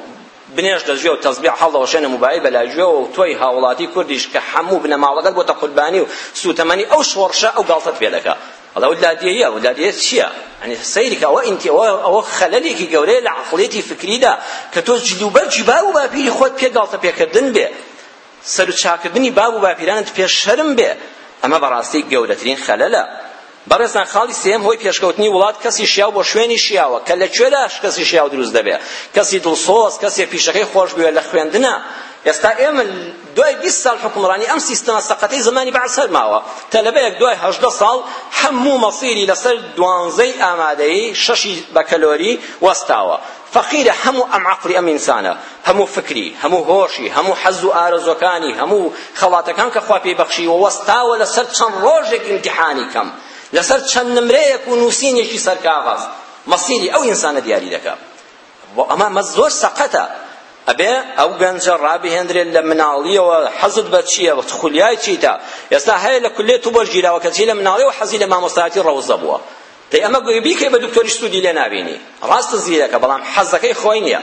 بنێش دەجوێ و تەزبیع هەڵدەوەشێنە موبایل بەلاجوێ و تۆی هاوڵاتی کوردیش کە هەموو بنەماڵەکەت بۆتە قوربانی و سوتەمەنی ئەو شۆڕشە ئەو گاڵتەت پێ دەکا ئەڵێ ئەو لادێیە ئەو لادێیە چییە یعنی سەیرکە ئەوە ئینتی ئەوە ئەوە خەلەلێکی گەورەیە لە عەقڵیەتی فکریدا کە تۆ جلوبەرگی باب و باپیری خۆت پێ گاڵتە پێکردن بێ سەر و چاکردنی باب و باپیرانت پێ شەرم بێ ئەمە بەڕاستی گەورەترین خەلەلە بەڕێزان خاڵی سێم هۆی پێشکەوتنی وڵات کەسی شیاو بۆ شوێنی شیاوە کە لە کوێداش کەسی شیاو دروست دەبێ کەسی دڵسۆز کەسێ پیشەکەی خۆش بوێ لە خوێندنە ئێستا ئێمە دوای بیست ساڵ حوکمڕانی ئەم سیستەمە سەقەتەی زەمانی بەعس هەر ماوە تەلەبەیەک دوای هەژدە ساڵ هەموو مەسیری لەسەر دوانزەی ئامادەیی شەشی بەکەلۆری وەستاوە فەقیرە هەموو ئەم عەقڵی ئەم ئینسانە هەموو فکری هەموو هۆشی هەموو حەز و ئارەزوەکانی هەموو خەڵاتەکان کە خوا پێی بەخشی و وەستاوە لەسەر چەند ڕۆژێک ئیمتیحانی کەم لەسەر چەند نمرەیەک و نووسینێکی سەر کاغەز مەسیری ئەو ئینسانە دیاری دەکا بۆ ئەمە ئەمە زۆر سەقەتە ئەبێ ئەو گەنجە ڕابهێندرێت لە مناڵیەوە حەزت بە چییە خولیای چیتە ئێستا هەیە لە کولێ تو بۆش گیراوە کەچی لە مناڵیەوە حەزی لە مامۆستایەتی ڕەوزە بووە دەی ئەمە گوێ بیکەی بە دکتۆریش سوودی لێ نابینی ڕاستە زیرەکە بەڵام حەزەکەی خۆی نییە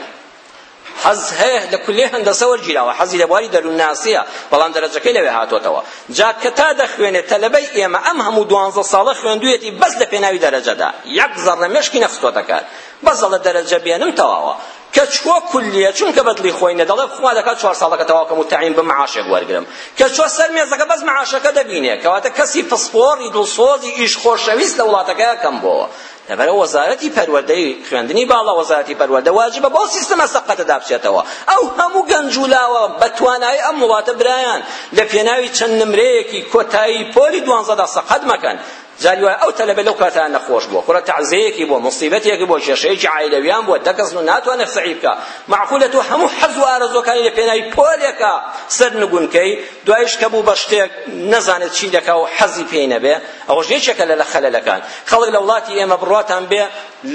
حەز هەیە لە کولێ هەندەسە وەرگیراوە حەزی لە بواری دەروونناسییە بەڵام دەرەجەکەی لەوێ هاتۆتەوە جا کە تا دەخوێنێت تەلەبەی ئێمە ئەم هەموو دوانزە ساڵە خوێندوویەتی بەس لە پێناوی دەرەجەدا یەک زەڕە مێشکی نەخستۆتە کار بەس دەڵێ دەرەجە بێنم تەواوە کە چووە کولیە چونکە بەدڵی خۆی نیە دەڵێ خوا دەکات چوار ساڵەکە تەواو کەم و تەعین بم معاشێک وەرگرم کە چووە سەر مێزەکە بەس معاشەکە دەبینێ کەواتە کەسی پسپۆڕی دڵسۆزی ئیش خۆشەویست لە وڵاتەکەیان کەم بۆوە لەبەرە وەزارەتی پەروەردەی خوێندنی باڵا وەزارەتی پەروەردە واجبە بەو سیستمە سەقەتە دابچێتەوە ئەو هەموو گەنج و لاوە بە توانایی ئەم وڵاتە برایان لە پێناوی چەند نمرەیەکی کۆتایی پۆلی دوانزەدا سەقەت مەکەن جا دوای ئەو تەلەبە لەو کاتە نەخۆش بووە کوڕە تەعزێیەکی بووە موسیبەتێکی بووە کێشەیەکی عایلەویان بووە دە کەس ناتوانێت سەعی بکا مەعقولە تۆ هەموو حەز و ئارەزوەکانی لە پێناوی پۆلێکە سەر نگونکەی دوایش کە بوو بە شتێک نەزانێت چی دەکا و حەزی پێی نەبێ ئەوەش یەکێکە لە خەلەلەکان خەڵک لە وڵاتی ئێمە بڕواتان بێ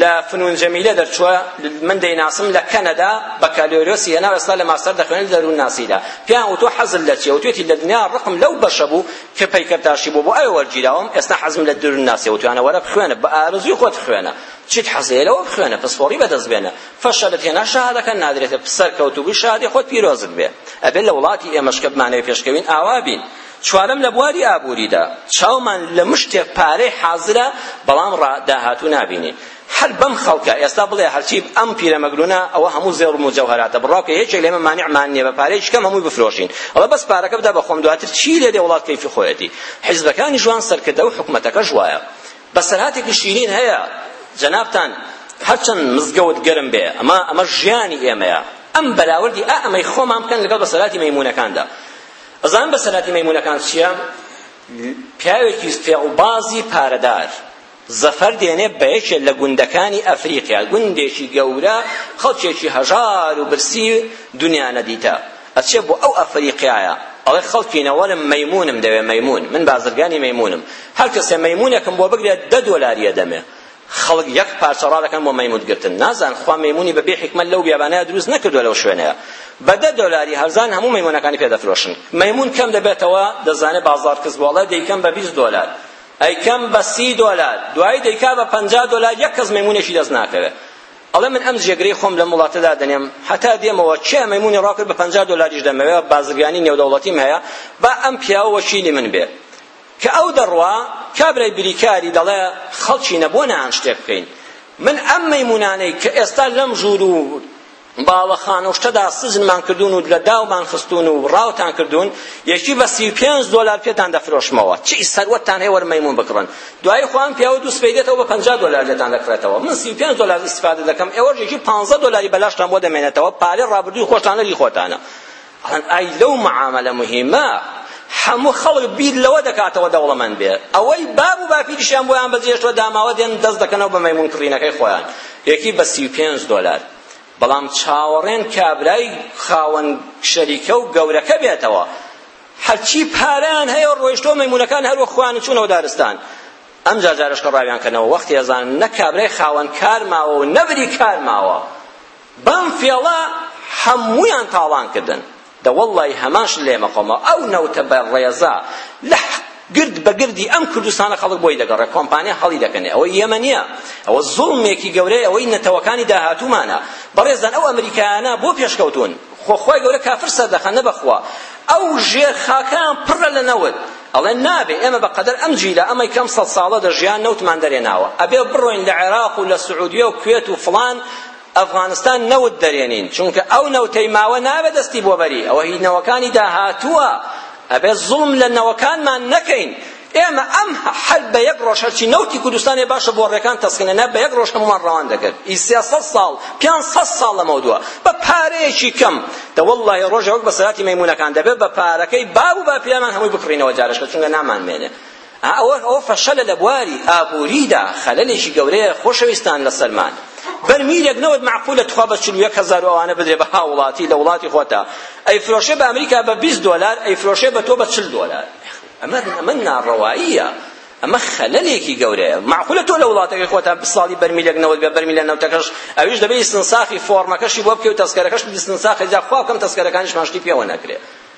لە فنون جەمیلە دەرچووە من دەیناسم لە کەنەدا بەکالۆریۆسی هێنا ئێستا لە ماستەر دەخوێنێت دەروون ناسیدا پیان وتۆ حەزل لە چیە وتێتی لە دنیا ڕقم لەو بەشە بوو کە پەیکەر تاشی بۆ بۆ ئەوێ وەرگیراوم ئێستا حەزم لە درر ناسێ وتویانە وەرە بخوێنە بە ئارەزووی خۆت بخوێنە چیت حەز لێیە لەوە بخوێنە پسپۆڕی بەدەست بێنە فەشەلت هێنا شەهادەکە نادرێتە سەرکەوتوو بووی شادی خۆت پیرۆزت بێ ئەبێ لە وڵاتی ئێمەش کە بمانەوێ پێشکەوین ئاوا بین چوارەم لە بواری ئابووریدا چاومان لە مشتێک پارەی حازرە بەڵام داهاتوو نابینین هەر بەم خەڵکە ئێستا بڵێ هەرچی ئەم پیرە مەگرونە ئەوە هەموو زێڕم و جەوهەراتە بڕاوکە یەکێک لێمە مانعمان نییە بە پارەی شکەم هەمووی بفرۆشین ئەڵە بەس پارەکە بدا بە خۆم دواتر چی لێ دێ وڵات کەیفی خۆیەتی حیزبەکانی جوان سەرکردە و حکومەتەکەش وایە بەسەرهاتێکی شیرین هەیە جەنابتان هەرچەند مزگەوت گەرم بێ ئەمە ئەمە ژیانی ئێمەیە ئەم بەراوردی ئا ئەمەی خۆمان بکەن لەگەڵ بەسەراتی مەیمونەکاندا ئەزان بەسەراتی مەیمونەکان چییە پیاوێکی فێڵبازی پارەدار زەفەر دێنێ بە یەکێ لە گوندەکانی ئەفریقیا گوندێکی گەورە خەڵکێکی هەژار و برسی دنیا نەدیتە ئەچێ بۆ ئەو ئەفریقیایە ئەڵێ خەڵکی نەوەلم مەیمونم دەوێ مەیمون من بازرگانی مەیمونم هەر کەسێ مەیمونێکم بۆ بگرێ دە دۆلاریە دەمێ خەڵک یەک پارچە ڕا دەکەن بۆ مەیموت گرتن نازان خوا مەیمونی بە بێ حکمت لەو بیابانەیە دروست نەکردووە لەو شوێنەیە بە دە دۆلاری هەرزان هەموو مەیمونەکانی پێ دەفرۆشن مەیمون کەم دەبێتەوە دەزانێ بازار کز بۆڵە دەیکەم بە بیست دۆلار ئەیکەم بە سی دۆلار دوایی دەیکا بە پەنجا دۆلار یەک کەس مەیمونێکی دەست ناکەوێت ئەڵێ من ئەم جێگرەی خۆم لەم وڵاتە دادەنێم هەتا دێمەوە کێ مەیمونی ڕاکرد بە پەنجا دۆلاریش دەمەوێت بازرگانی نێودەوڵەتیم هەیە با ئەم پیاوە وەکیلی من بێ کە ئەو دەڕوا کابرای بریکاری دەڵێ خەڵکی نەبووە نان شتێک بکەین من ئەم مەیمونانەی کە ئێستا لەم ژوور و باڵەخان و شتەدا سجنمان کردوون و لە داومان خستوون و ڕاوتان کردوون یەکی بە سی و پێنج دۆلار پێتان دەفرۆشمەوە چی سەروەتتان هەیە وەرن مەیمون بکڕن دوایی خۆ ئەم پیاوە دوو سپەی دێتەوە بە پەنجا دۆلار لێتان دەکڕێتەوە من سی و پێنج دۆلار ئیستیفادە دەکەم ئێوەش یەکی پانزە دۆلاری بەلاشتان بۆ دەمێنێتەوە پارەی ڕابردووی خۆشتان نەری خۆتانە ئەڵێن ئای لەو معامەلە مهیمە هەموو خەڵک بیر لەوە دەکاتەوە دەوڵەمەند بێ ئەوەی باب و باپیریشیان بۆیان بەجێشتوە داماوە دێن دەست دەکەنەوە بە مەیمون کڕینەکەی خۆیان یەکی بە سی و پێنج دۆلار بەڵام چاوەڕێن کابرای خاوەن شەریکە و گەورەکە بێتەوە هەرچی پارەیان هەیە و ڕۆیشتۆ مەیمونەکان هەروە خوان چوونەوە دارستان ئەم جاجارش کە ڕاویان کەنەوە وەختی ئەزان نە کابرای خاوەن کار ماوە و نەبری کار ماوە بەم فێڵە هەموویان تاڵان کردن دە وەڵڵای هەمان شت لێمە قۆمەوە ئەو نەوتە بە ڕێزە لە گرد بە گردی ئەم کوردستانە خەڵک بۆی دەگەڕێ کۆمپانیا هەڵی دەکەنێ ئەوە ئێمە نییە ئەوە زوڵمێکی گەورەیە ئەوەی نەتەوەکانی داهاتوومانە بەڕێزدان ئەو ئەمریکایانە بۆ پێشکەوتون خۆ خۆی گەورە کافر سەردەخەن نەبەخوا ئەو ژێر خاکەیان پڕە لە نەوت ئەڵێ نابێ ئێمە بە قەدەر ئەم جیلە ئەمەی کەم سەد ساڵە دەژیان نەوتمان دەرێناوە ئەبێ بڕۆین لە عێراق و لە سعودیە و کوێت و فڵان ئەفغانستان نەوت دەرێنین چونکە ئەو نەوتەی ماوە نابێ دەستی بۆ بەری ئەوە هی نەوەکانی داهاتووە ئەبێ زوڵم لە نەوەکانمان نەکەین ئێمە ئەم هەر بە یەک ڕۆژ هەرچی نەوتی کوردستانێ باشە بۆ ڕێکان تەسکینە نە بە یەک ڕۆژ هەمومان ڕەوان دەکرد ئی سێ سەد ساڵ پێنج سەد ساڵ لەمەو دووە بە پارەیەکی کەم دە وەڵڵاهی ڕۆژێ وەک بەسەراتی مەیمونەکان دەبێت بە پارەکەی باب و باپیرانمان هەمووی بکڕینەوە جارشکە چونکە نامانمێنێ ئەوە ئەوە فەشەلە لە بواری ئابووریدا خەلەلێکی گەورەیە خۆشەویستان لەسەرمان بەرمیلێک نەوت معقولە تخوا بە چل و یەک هەزار و ئەوانە بدرێ بە هاوڵاتی لە وڵاتی خۆتا ئەیفرۆشێ بە ئەمریکا بە بیست دۆلار ئەیفرۆشێ بە تۆ بە چل دۆلار ئەمە ئەمە ناڕەواییە ئەمە خەلەلێکی گەورەیە معقولە تۆ لە وڵاتەکەی خۆتا ساڵی بەرمیلێک نەوت بە بەرمیلە نەوتەکەش ئەویش دەبێت استنساخی فۆرمەکەشی بۆ بکەی و تەسکەرەکەش استنساخی جا خوا بکەم تەسکەرەکانیشمان شتی پێوە نەکرێت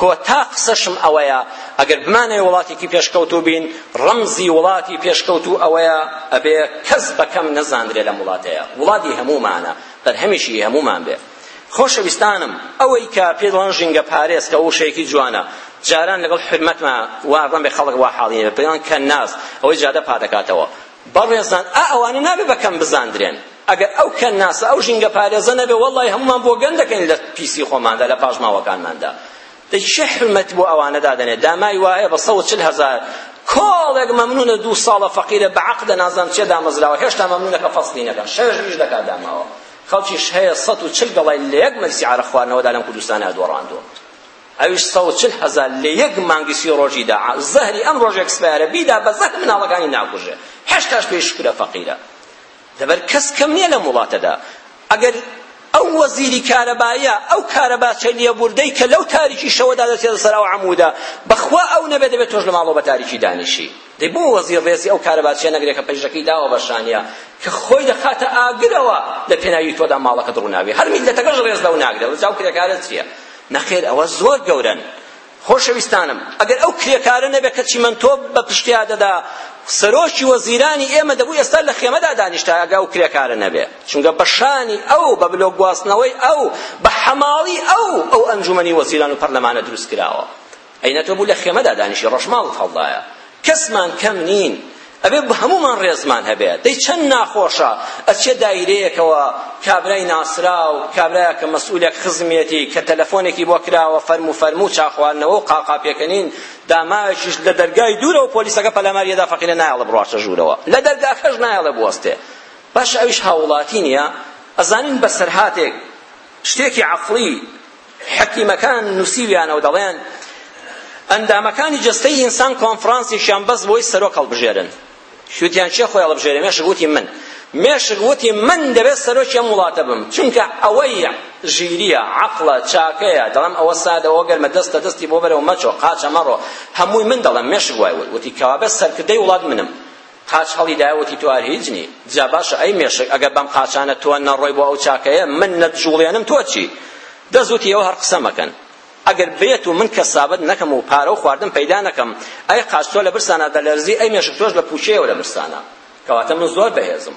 کۆتا قسەشم ئەوەیە ئەگەر بمانەوێ وڵاتێکی پێشکەوتوو بین ڕەمزی وڵاتی پێشکەوتوو ئەوەیە ئەبێ کەس بە کەم نەزاندرێ لەم وڵاتەیە وڵاتی هەموومانە بەرهەمیشی هی هەموومان بێ خۆشەویستانم ئەوەی کە پێ دەڵێن ژینگە پارێز کە وشەیەکی جوانە جاران لەگەڵ حرمەتما وا ڕەمێ خەڵک وا حاڵی پێیان کە ناز ئەوەی جادە پا دەکاتەوە بەڕێزان ئا ئەوانە نابێ بە کەم بزاندرێن ئەگەر ئەو کەن ناسە ئەو ژینگە پارێزە نەبێ وەڵڵاهی هەموومان بۆ گەن دەکەین لە پیسی خۆماندا لە پاشماوەکانماندا دە چه حرمەت بۆ ئەوانە دادەنێت دامای وایە بە سەد و چل هەزار کۆڵێک مەمنونە دوو ساڵە فەقیرە بە عەقدە نازانم چێ دامەزراوە هێشتا مەمنونەکە فەسلی نەکەن شەش ڕیش دەکات داماوە خەڵکیش هەیە سەد و چل گەڵای لە یەک مەلسی عارەق خواردنەوەدا لەم کوردستانە دۆڕاندووە ئەویش سەد و چل هەزار لە یەک مانگی سی ڕۆژی دا زەهری ئەم ڕۆژێک سپایەرە بیدا بە زەهر مناڵەکانی ناکوژێ هەشتاش پێی شکرە فەقیرە لەبەر کەس کەم نییە لەم وڵاتەدا ئەگەر ئەو وەزیری کارەبایە ئەو کارەبا چەلیە بوردەی کە لەو تاریکی شەوەدا دەچێتە سەر ئەو عەمودا بەخوا ئەو نەبێت دەبێت تۆش لە ماڵەوە بە تاریکی دانیشی دەی بۆ وەزیر ڕێزی ئەو کارەباچیە نەگرێ کە پەیژەکەی داوە بە شانیا کە خۆی دەخاتە ئاگرەوە لە پێناوی تۆدا ماڵەکەت ڕووناوێ هەر میلەتەکەش ڕێز لەو ناگرێ ڕزا و کرێکارە چییە نەخێر ئەوە زۆر گەورەن خۆشەویستانم ئەگەر ئەو کرێکارە نەبێت کە چیمەنتۆ بە پشتیا دەدا سەرۆکی وەزیرانی ئێمە دەبوو ئێستا لە خێمەدا دانیشتا ئەگە ئەو کرێکارە نەبێ چونکە بە شانی ئەو بە بلۆ گواستنەوەی ئەو بە حەماڵی ئەو ئەو ئەنجومەنی وەزیران و پەرلەمانە دروست کراوە ئەی نەتەبوو لە خێمەدا دانیشی ڕەشماڵت هەڵدایە کەسمان کەم نین ئەبێ بە هەموومان ڕێزمان هەبێ دەی چەند ناخۆشە ئەچێ دایرەیەکەوە کابرای ناسراو کابرایەکە مەسئولێک خزمێتی کە تەلەفۆنێکی بۆ کراوە فەرموو فەرموو چاخواردنەوە و قاقا پێکەنین داماوێکیش لە دەرگای دوورەوە پۆلیسەکە پەلاماریەدا فەقیرە نایەڵە بڕواچە ژوورەوە لە دەرگاکەش نایەڵە بوەستێ باش ئەویش هاوڵاتی نییە ئەزانین بەسەرهاتێک شتێکی عەقڵی حەکیمەکان نووسیویانە و دەڵێن ئەندامەکانی جەستەی ئینسان کۆنفرانسیشیان بەس بۆی سەرۆک هەڵبژێرن شوتیان چێ خۆی هەڵبژێرێ مێشک وتی من مێشک وتی من دەبێت سەرۆکی ئەم وڵاتە بم چونکە ئەوەی ژیریە عەقڵە چاکەیە دەڵێم ئەوە سادە ئەوە گەرمە دەستە دەستی بۆ بەرەوە مەچۆ قاچە مەڕۆ هەمووی من دەڵێم مێشک وای وتی کەوابێت سەرکردەی وڵات منم قاچ هەڵیدایە وتی تۆ هەر هیچ نی جا باشە ئەی مێشک ئەگەر بەم قاچانە تۆ نەڕۆی بۆ ئەو چاکەیە من نەتجوڵێنم تۆ چی دەست وتی ئەوە هەر قسە مەکەن ئەگەر بێت و من کەسابەت نەکەم و پارە و خواردن پەیدا نەکەم ئەی قاچ تۆ لە برسانە دەلەرزی ئەی مێشک تۆش لە پووچەیەوە لە برسانە کەواتە من زۆر بەهێزم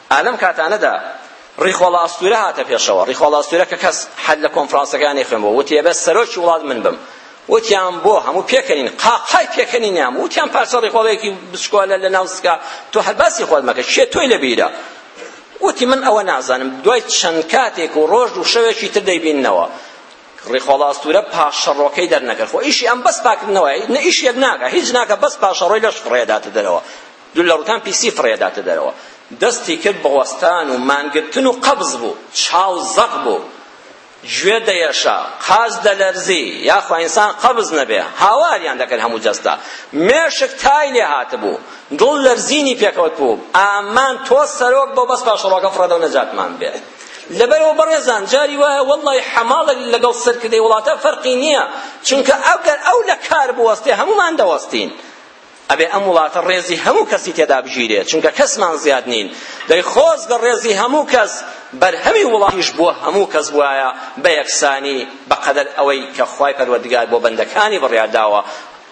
ئا لەم کاتانەدا ڕیخۆڵە ئەستوورە هاتە پێشەوە ڕیخۆڵە ئەستوورە کە کەس حەد لە کۆنفرانسەکەیان نەیخوێنبووە وتی ئەبێت سەرۆکی وڵات من بم وتیان بۆ هەموو پێکەنین قاقای پێکەنینیان وتیان پارچە ڕیخۆڵەیەکی بچکۆلە لە ناو سکا تۆ هەر باسی خۆت مەکە شێ تۆی لە بیرە وتی من ئەوە نازانم دوای چەند کاتێک و ڕۆژ و شەوێکی تر دەیبیننەوە ڕیخۆڵە ئەستوورە پاشەڕۆکەی دەرنەکرد خۆ ئیشی ئەم بەس پاکردنەوەی نە ئیشێک ناکە هیچ ناکە بەس پاشەڕۆی لەش فڕێداتە دەرەوە دوو لە ڕووتان پیسی فڕێداتە دەرەوە. دەستی کرد بە وەستان و مانگرتن و قەبز بوو. چاو زەق بوو. گوێ دەیەشا. قاچ دەلەرزی. یاخوا ئینسان قەبز نەبێ. هاواریان دەکرد هەموو جەستە. مێشک تای لێ هاتبوو. دڵ لەرزینی پێکەوتبوو. ئامان تۆ سەرۆک بە بەس پاشەڕۆکە فڕێدەو نەجاتمان بێ. لەبەرەوە بەڕێزان جاری وایە وەڵڵای حەماڵە لەگەڵ سەرکردەی وڵاتە فەرقی نییە. چونکە ئەگەر ئەو لە کار بوەستێ هەموومان دەوەستین. ئەبێ ئەم وڵاتە ڕێزی هەموو کەسی تێدا بگیرێت چونکە کەسمان زیاد نین دەی خۆزگە ڕێزی هەموو کەس بەرهەمی وڵاتیش بۆ هەموو کەس بوایە بە یەکسانی بەقەدەر ئەوەی کە خوای پەروەردگار بۆ بەندەکانی بڕیار داوە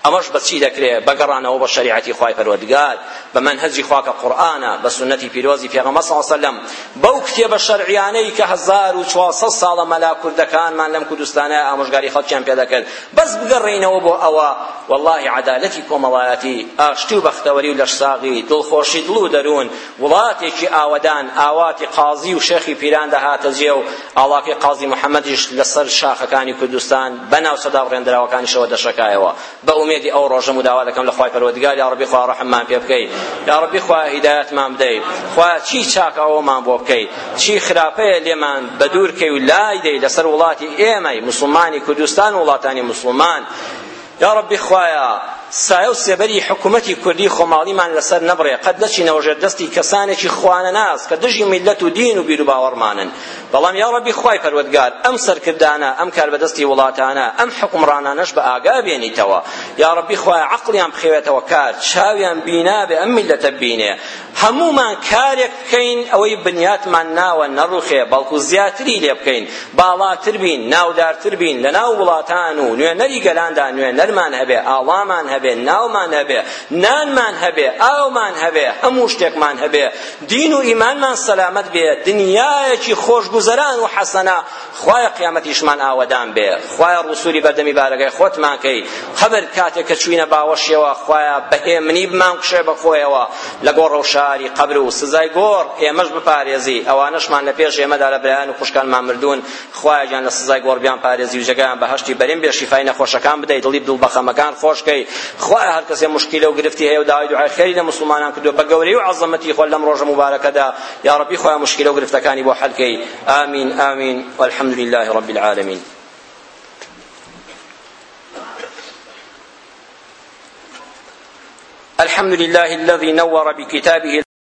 ئەمەش بەچی دەکرێ بە گەڕانەوە بە شەریعەتی خوای پەروەردگار بە مەنهەجی خوا کە قورئانە بە سوننەتی پیرۆزی پێغەمبەر صلی الله علیه وسلم بەو کتێبە شەرعیانەی کە 1400 ساڵە مەلا کوردەکانمان لەم کوردستانە ئامۆژگاری خەڵکیان پێ دەکرد بەس بگەڕێینەوە بۆ ئەوە وەڵاهی عەدالەتی کۆمەڵایەتی ئاشتی و بەختەوەری و لەشساغی دڵخۆشی دڵ و دەروون وڵاتێکی ئاوەدان ئاواتی قازی و شێخی پیران دەهاتە جێ و ئاڵاکەی قازی محەممەدیش لەسەر شاخەکانی کوردستان بە ناو سەداوڕێندراوەکانیشەوە دەشەکایەوە بە ئومێدی ئەو ڕۆژە مداوا دەکەم لە خوای پەروەردگار یا ڕەبی خوا ڕەحممان پێ بکەی یا ڕەبی خوا هیدایەتمان بدەی خوا چی چاکە ئەومان بۆ بکەی چی خراپەیە لێمان بەدوور کەی و لای دەی لەسەر وڵاتی ئێمەی موسڵمانی کوردستان و وڵاتانی موسڵمان یا ربی خوایە سایە و سێبەری حکوومەتی کوردی خۆماڵیمان لەسەر نەبڕێ قەت نەچینەوە ژێر دەستی کەسانێکی خوانەناس کە دژی میلەت و دین و بیر و باوەڕمانن بەڵام یا ڕەبی خوای پەروەردگار ئەم سەرکردانە ئەم کاربەدەستی وڵاتانە ئەم حکومڕانانەش بە ئاگا بێنیتەوە یا ڕەبی خوای عەقڵیان بخەوێتەوە کار چاویان بینابێ ئەم میلەتە بینێ هەموومان کارێک بکەین ئەوەی بنیاتمان ناوە نەڕوخێ بەڵکو زیاتری لێ بکەین باڵاتر بین ناودارتر بین لەناو وڵاتان و نوێنەری گەلاندا نوێنەرمان هەبێ ئاڵامان هەبێ ناومان هەبێ نانمان هەبێ ئاومان هەبێ هەموو شتێکمان هەبێ دین و ئیمانمان سەلامەت بێ دنیایەکی خۆشگوزەران و حەسەنە خوایە قیامەتیشمان ئاوەدان بێ خوایە ڕوسوری بەردەمی بارەگای خۆتمان کەی قەبر کاتێ کە چوینە باوەشیەوە خوایە بەهێمنی بمانکوشێ بەخۆیەوە لە گۆڕە و شاری قەبر و سزای گۆڕ ئێمەش بپارێزی ئەوانەشمان لە پێش ئێمەدا لە برایان و خوشکانمان مردون خوایە گیان لە سزای گۆڕ بیان پارێزی و جێگایان بەهەشتی بەرین بێ شیفای نەخۆشەکان بدەی دڵی دڵ بەخەمەکان خۆش کەی خوایە هەر کەسێ مشکیلە و گرفتی هەیە و داوای دوعای خێری لە مسلمانان کردوە بە گەورەی و عەزەمەتی خۆ لەم ڕۆژە موبارەکەدا یا ربی خوایە مشکیلە و گرفتەکانی بۆ حەل کەی ئامین ئامین والحەمدولله رب العالمین الحمد لله الذي نور بكتابه